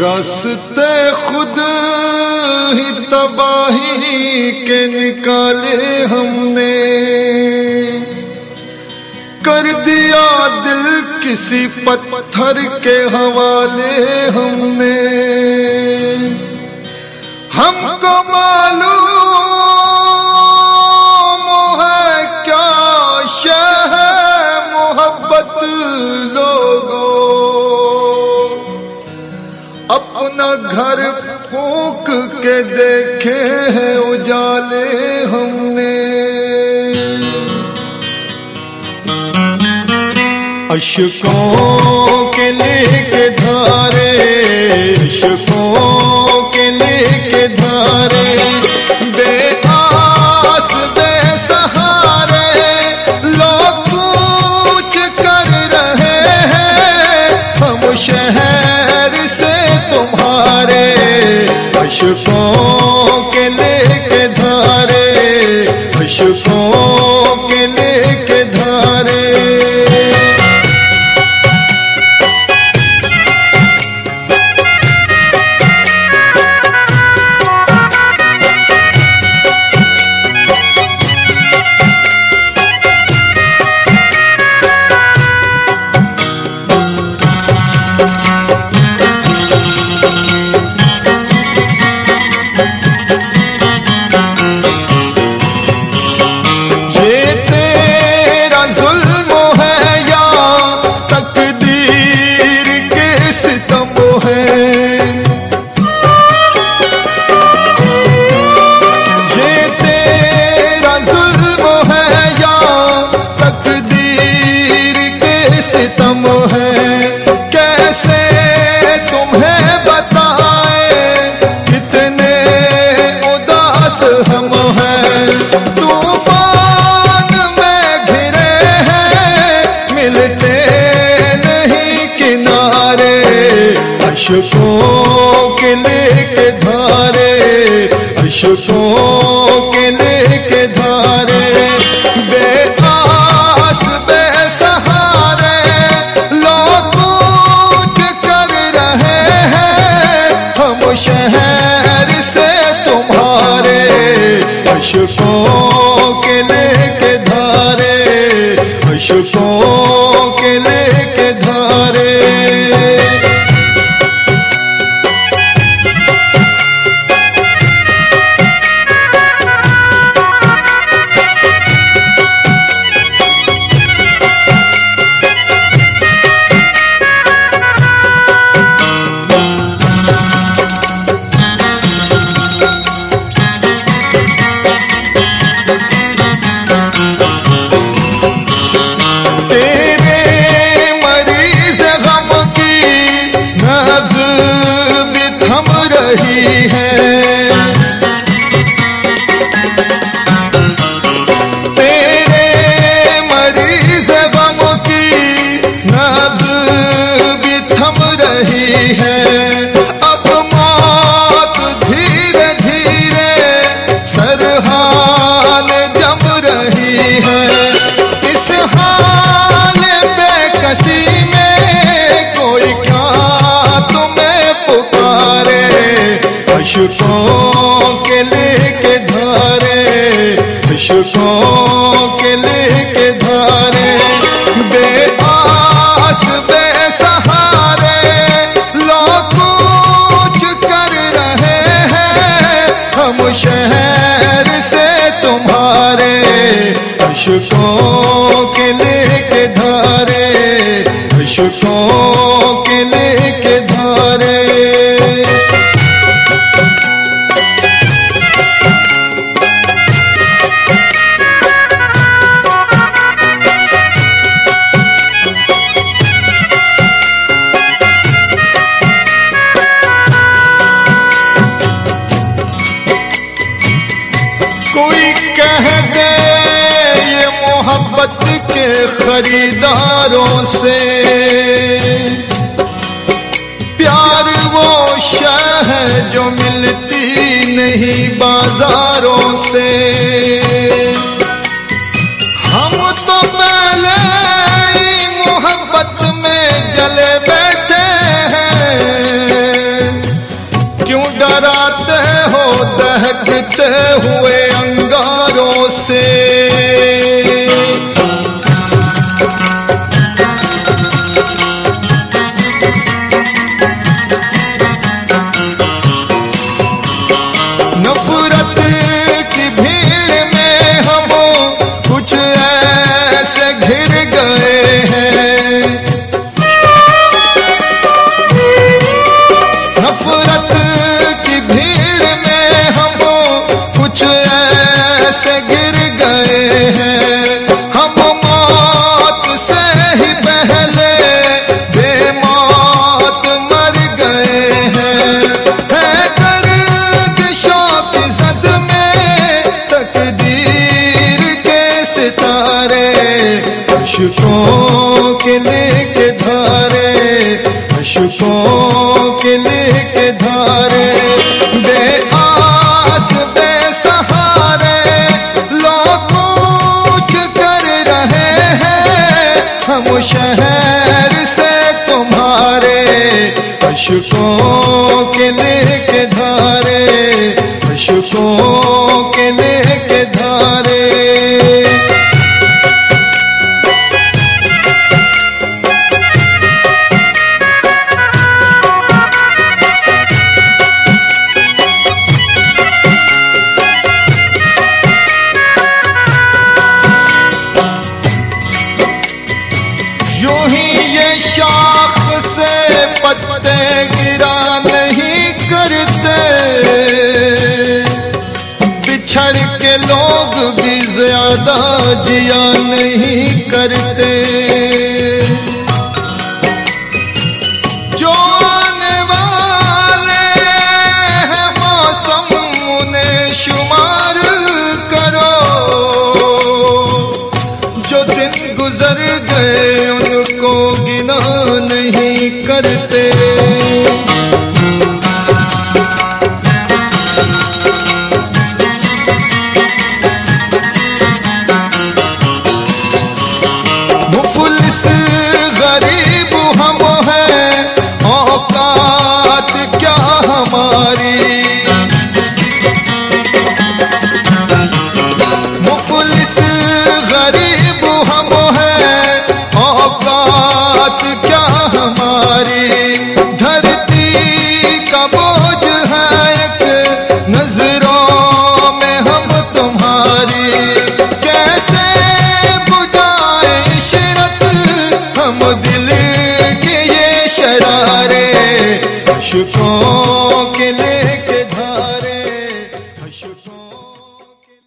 راستے خود ہی تباہی کے نکالے ہم نے۔ کر دیا دل کسی پتھر کے حوالے ہم نے۔ پھونک کے دیکھے ہیں اجالے ہم نے۔ اشکوں کے لے کے دھارے اشکوں کے لے کے دھارے اشکوں اشکوں کے لے کے دھارے اشکوں اشکوں کے لے کے دھارے اشکوں کے لے کے دھارے، بے آس، بے سہارے لوگ کوچ کر رہے ہیں۔ ہم شہر سے تمہارے اشکوں کے لے کے دھارے اشکوں کے لے کے خریداروں سے۔ پیار وہ شہر جو ملتی نہیں بازاروں سے۔ ہم تو پہلے ہی محبت میں جلے بیٹھے ہیں۔ کیوں ڈراتے ہو، دہکتے ہوئے انگاروں سے؟ اشکوں بے آس، بے سہارے لوگ پوچھ کر رہے ہیں۔ ہم شہر سے تمہارے اشکوں کے لے کے زیادہ جیا نہیں کرتے